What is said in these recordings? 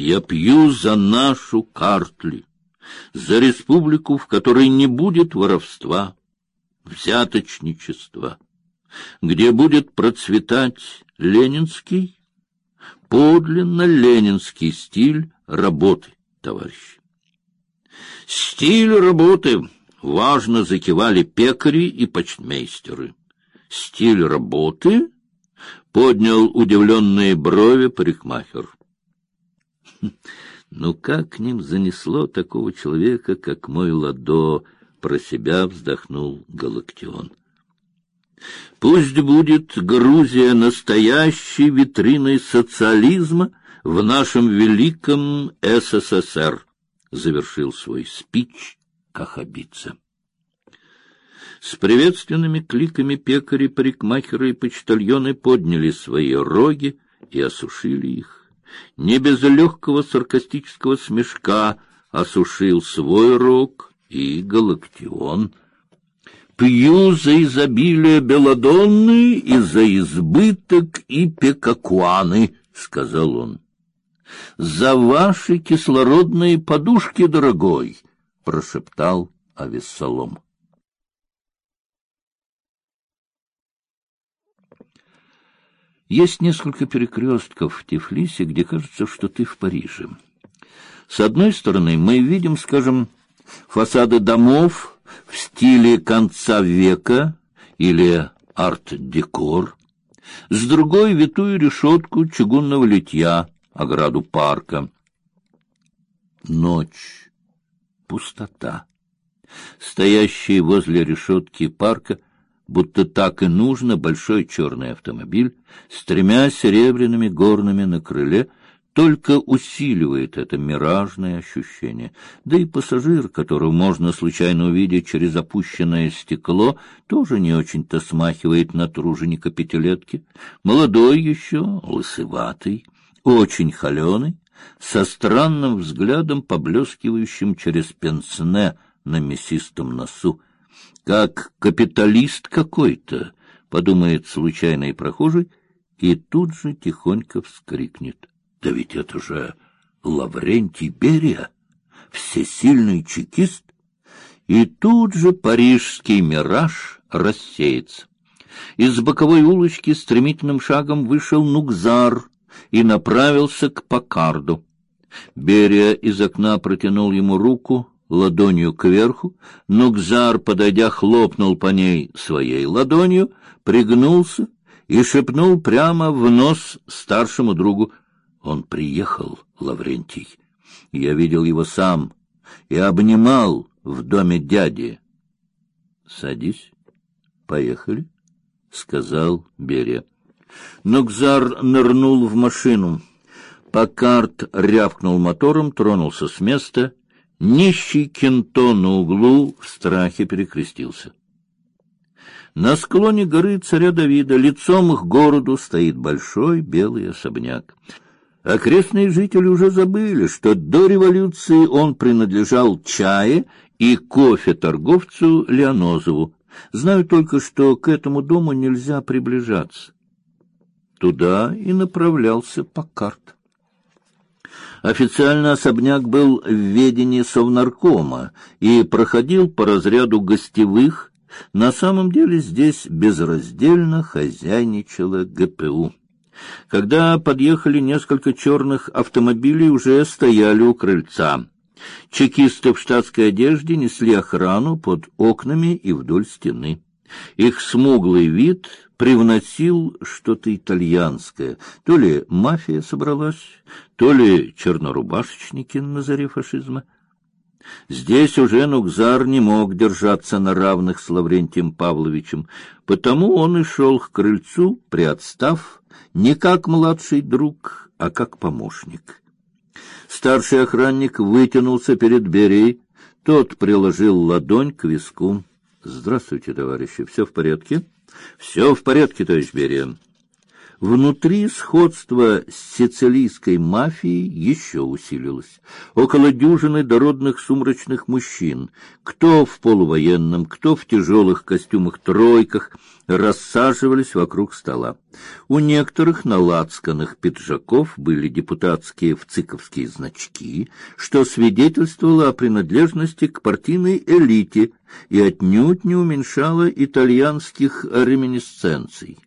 Я пью за нашу Картли, за республику, в которой не будет воровства, взяточничества, где будет процветать ленинский, подлинно ленинский стиль работы, товарищи. Стиль работы важно закивали пекари и почтмейстеры. Стиль работы поднял удивленные брови парикмахер. Ну как к ним занесло такого человека, как мой Ладо, про себя вздохнул Галактион. Пусть будет Грузия настоящей витриной социализма в нашем великом СССР, завершил свой спич Кахабица. С приветственными кликами пекари, парикмахеры и почтальоны подняли свои роги и осушили их. Не без легкого саркастического смешка осушил свой рог и Галактион. Пью за изобилие белодонны и за избыток и пекакуаны, — сказал он. — За ваши кислородные подушки, дорогой, — прошептал Авессалом. Есть несколько перекрестков в Тифлисе, где кажется, что ты в Париже. С одной стороны, мы видим, скажем, фасады домов в стиле конца века или арт-декор, с другой — витую решетку чугунного литья, ограду парка. Ночь, пустота. Стоящий возле решетки парка — будто так и нужно, большой черный автомобиль с тремя серебряными горными на крыле только усиливает это миражное ощущение. Да и пассажир, которого можно случайно увидеть через опущенное стекло, тоже не очень-то смахивает на труженика пятилетки. Молодой еще, лысыватый, очень холеный, со странным взглядом, поблескивающим через пенсне на мясистом носу как капиталист какой-то, подумает случайный прохожий и тут же тихонько вскрикнет. Да ведь это же Лаврентий Берия, всесильный чекист. И тут же парижский мираж рассеется. Из боковой улочки стремительным шагом вышел Нукзар и направился к Покарду. Берия из окна протянул ему руку, ладонью кверху, но Гзар, подойдя, хлопнул по ней своей ладонью, пригнулся и шепнул прямо в нос старшему другу. Он приехал, Лаврентий. Я видел его сам и обнимал в доме дяди. — Садись, поехали, — сказал Берия. Но Гзар нырнул в машину. Покарт рявкнул мотором, тронулся с места — Нищий кенто на углу в страхе перекрестился. На склоне горы царя Давида лицом к городу стоит большой белый особняк. Окрестные жители уже забыли, что до революции он принадлежал чае и кофе торговцу Леонозову. Знаю только, что к этому дому нельзя приближаться. Туда и направлялся Покарт. Официально особняк был в ведении Совнаркома и проходил по разряду гостевых. На самом деле здесь безраздельно хозяйничала ГПУ. Когда подъехали несколько черных автомобилей, уже стояли у крыльца. Чекисты в штатской одежде несли охрану под окнами и вдоль стены. Их смуглый вид привносил что-то итальянское. То ли мафия собралась, то ли чернорубашечники на заре фашизма. Здесь уже Нукзар не мог держаться на равных с Лаврентием Павловичем, потому он и шел к крыльцу, приотстав, не как младший друг, а как помощник. Старший охранник вытянулся перед Берей, тот приложил ладонь к виску. — Здравствуйте, товарищи, все в порядке? — Все в порядке, товарищ Берия. Внутри сходство с сицилийской мафией еще усилилось. Около дюжины дородных сумрачных мужчин, кто в полувоенном, кто в тяжелых костюмах-тройках, рассаживались вокруг стола. У некоторых на лацканах пиджаков были депутатские вциковские значки, что свидетельствовало о принадлежности к партийной элите и отнюдь не уменьшало итальянских реминисценций.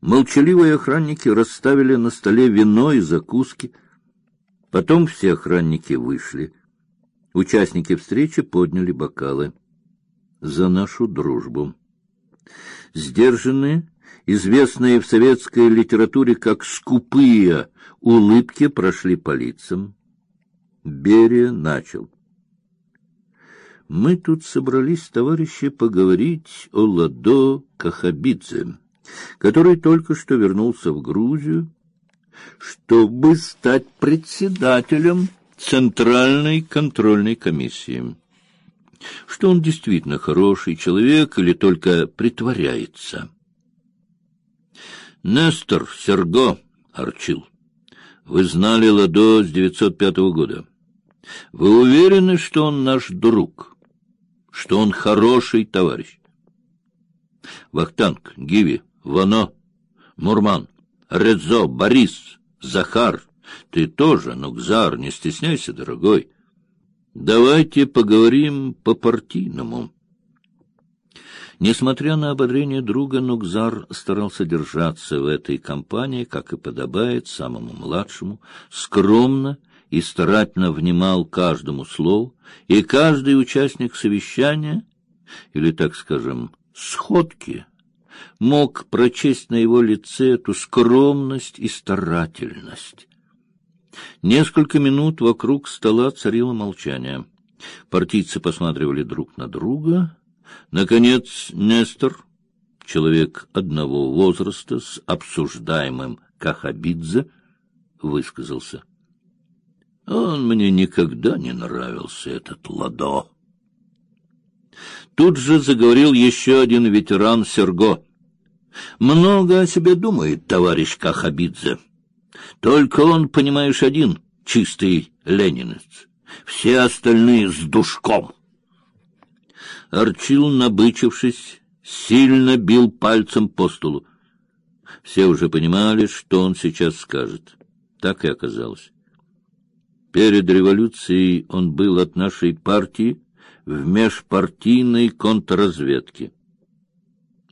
Молчаливые охранники расставили на столе вино и закуски. Потом все охранники вышли. Участники встречи подняли бокалы за нашу дружбу. Сдержанные, известные в советской литературе как скупые улыбки прошли по лицам. Берия начал: Мы тут собрались, товарищи, поговорить о Ладо Кахабидзе который только что вернулся в Грузию, чтобы стать председателем Центральной контрольной комиссии. Что он действительно хороший человек или только притворяется? Нестор Серго Арчил, вы знали Ладо с 905 года. Вы уверены, что он наш друг, что он хороший товарищ? Вахтанг, Гиви, Вано, Мурман, Редзо, Борис, Захар, ты тоже, Нукзар, не стесняйся, дорогой. Давайте поговорим по-партийному. Несмотря на ободрение друга, Нукзар старался держаться в этой компании, как и подобает самому младшему, скромно и старательно внимал каждому слову, и каждый участник совещания, или, так скажем, сходки, мог прочесть на его лице эту скромность и старательность. Несколько минут вокруг стола царило молчание. Партийцы посматривали друг на друга. Наконец Нестор, человек одного возраста с обсуждаемым Кахабидзе, высказался. Он мне никогда не нравился, этот Ладо. Тут же заговорил еще один ветеран Серго. Много о себе думает товарищ Кахабидзе. Только он, понимаешь, один чистый ленинец. Все остальные с душком. Арчил, набычившись, сильно бил пальцем по столу. Все уже понимали, что он сейчас скажет. Так и оказалось. Перед революцией он был от нашей партии в межпартийной контрразведке.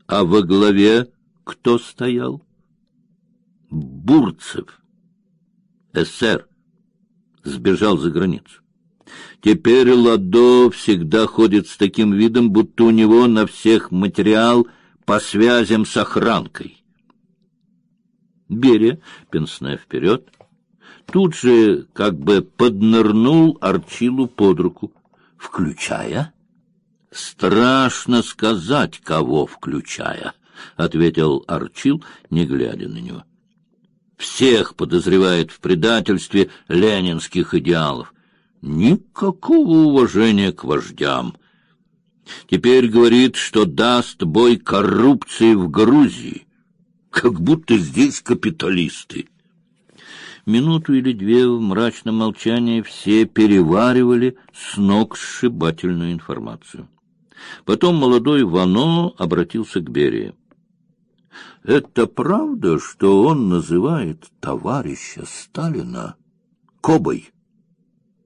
А во главе кто стоял? Бурцев, СССР, сбежал за границу. Теперь Ладо всегда ходит с таким видом, будто у него на всех материал по связям с охранкой. Берия, пенсная вперед, тут же как бы поднырнул Арчилу под руку, включая. Страшно сказать, кого включая. — ответил Арчил, не глядя на него. «Всех подозревает в предательстве ленинских идеалов. Никакого уважения к вождям. Теперь говорит, что даст бой коррупции в Грузии, как будто здесь капиталисты». Минуту или две в мрачном молчании все переваривали с ног сшибательную информацию. Потом молодой Вано обратился к Берии. Это правда, что он называет товарища Сталина Кобой?